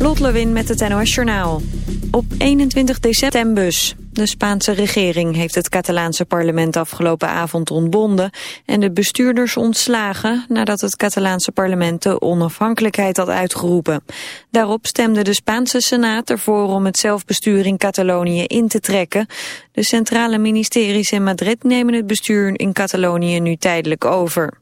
Lot Lewin met het NOS Journaal. Op 21 december. De Spaanse regering heeft het Catalaanse parlement afgelopen avond ontbonden... en de bestuurders ontslagen nadat het Catalaanse parlement de onafhankelijkheid had uitgeroepen. Daarop stemde de Spaanse Senaat ervoor om het zelfbestuur in Catalonië in te trekken. De centrale ministeries in Madrid nemen het bestuur in Catalonië nu tijdelijk over.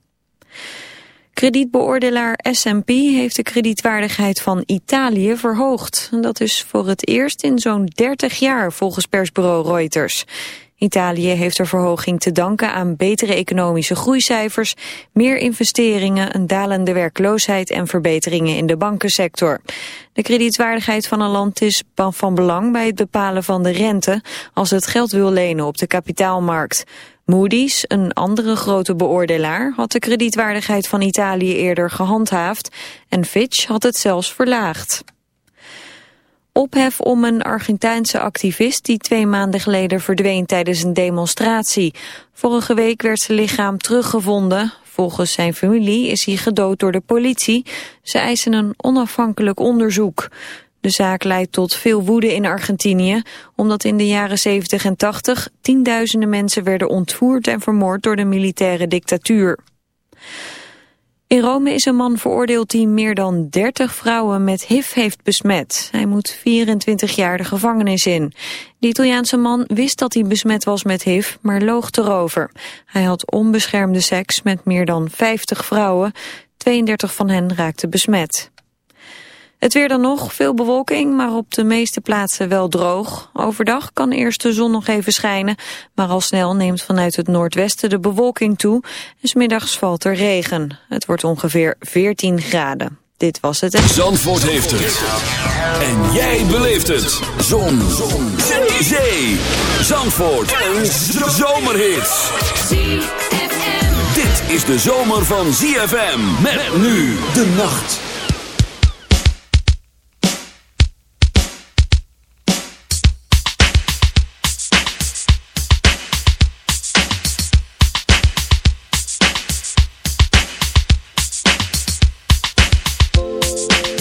Kredietbeoordelaar S&P heeft de kredietwaardigheid van Italië verhoogd. Dat is voor het eerst in zo'n 30 jaar volgens persbureau Reuters. Italië heeft de verhoging te danken aan betere economische groeicijfers, meer investeringen, een dalende werkloosheid en verbeteringen in de bankensector. De kredietwaardigheid van een land is van belang bij het bepalen van de rente als het geld wil lenen op de kapitaalmarkt. Moody's, een andere grote beoordelaar, had de kredietwaardigheid van Italië eerder gehandhaafd en Fitch had het zelfs verlaagd. Ophef om een Argentijnse activist die twee maanden geleden verdween tijdens een demonstratie. Vorige week werd zijn lichaam teruggevonden. Volgens zijn familie is hij gedood door de politie. Ze eisen een onafhankelijk onderzoek. De zaak leidt tot veel woede in Argentinië, omdat in de jaren 70 en 80 tienduizenden mensen werden ontvoerd en vermoord door de militaire dictatuur. In Rome is een man veroordeeld die meer dan 30 vrouwen met HIV heeft besmet. Hij moet 24 jaar de gevangenis in. De Italiaanse man wist dat hij besmet was met HIV, maar loog erover. Hij had onbeschermde seks met meer dan 50 vrouwen. 32 van hen raakten besmet. Het weer dan nog, veel bewolking, maar op de meeste plaatsen wel droog. Overdag kan eerst de zon nog even schijnen, maar al snel neemt vanuit het noordwesten de bewolking toe. En smiddags valt er regen. Het wordt ongeveer 14 graden. Dit was het. Zandvoort heeft het. En jij beleeft het. Zon. zon. Zee. Zandvoort. Een zomerhit. Dit is de zomer van ZFM. Met nu de nacht.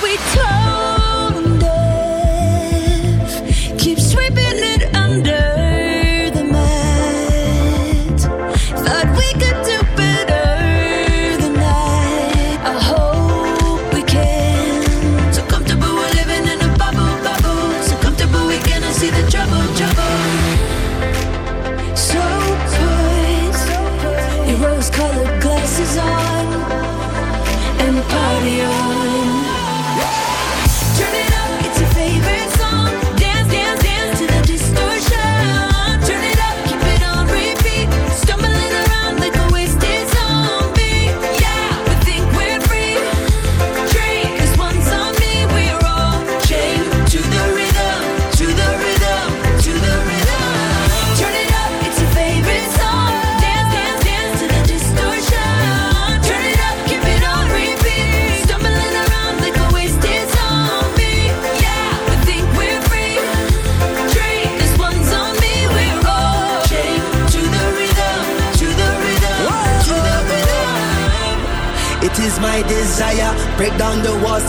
we talk.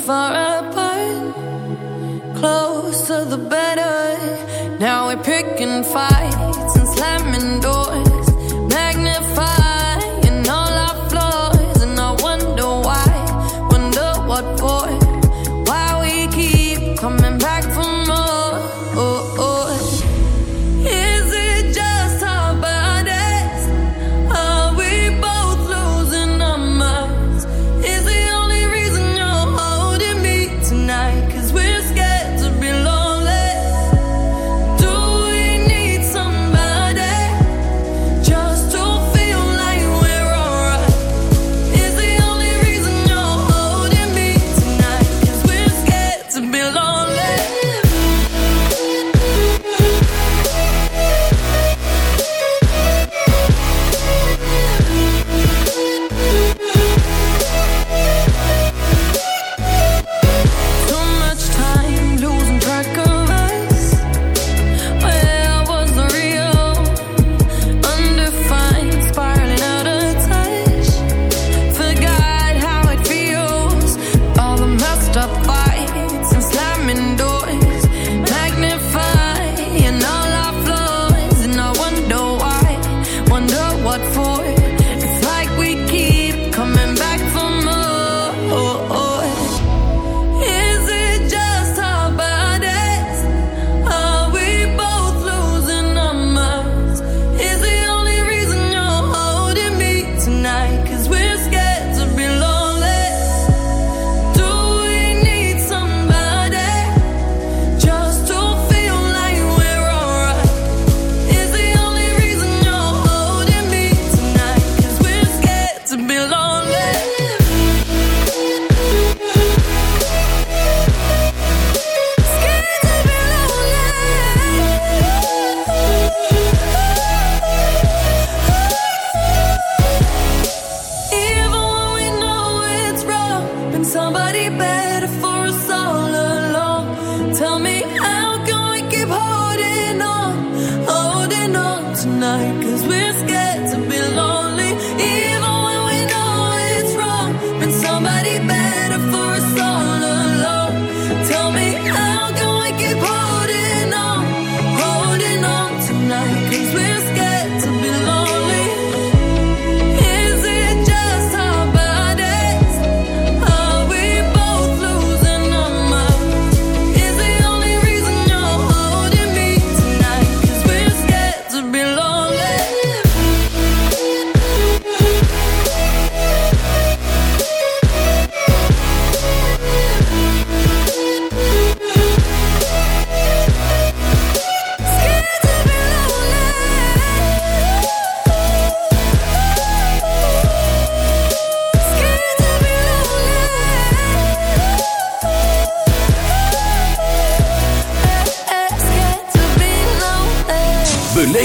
far apart, close to the bed.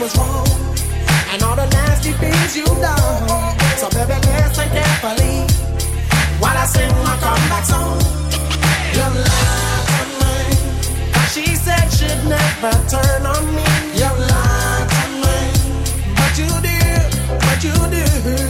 was wrong and all the nasty things you've done. So baby, listen carefully while I sing my comeback song. Your lie to mine, she said she'd never turn on me. Your lie to mine, but you did, but you did.